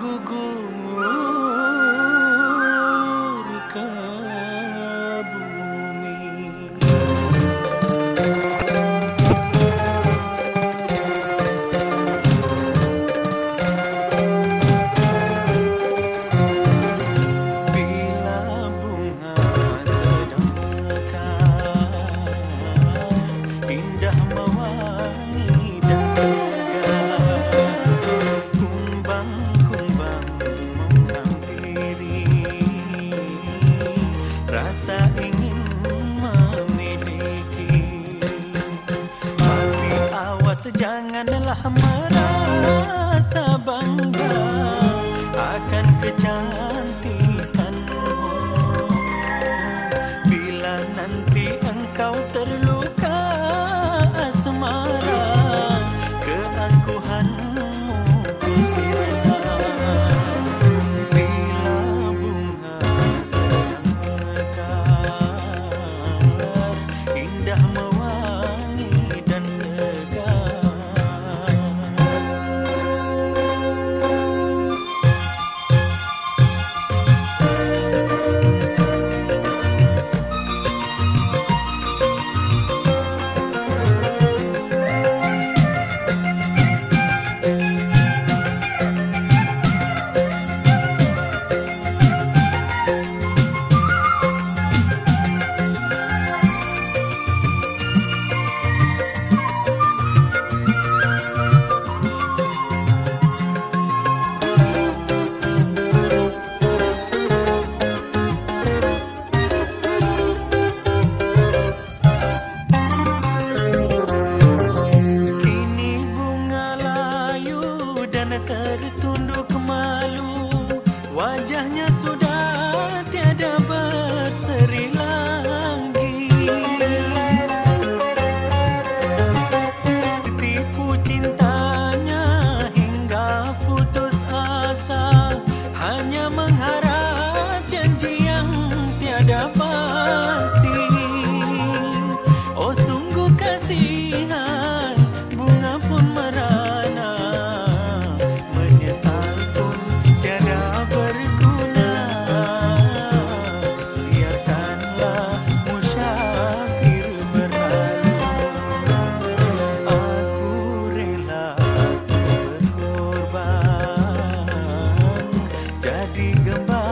Google. janganlah merasa bangga akan kecantikanmu. Bila nanti engkau terluka asmara gading gembala.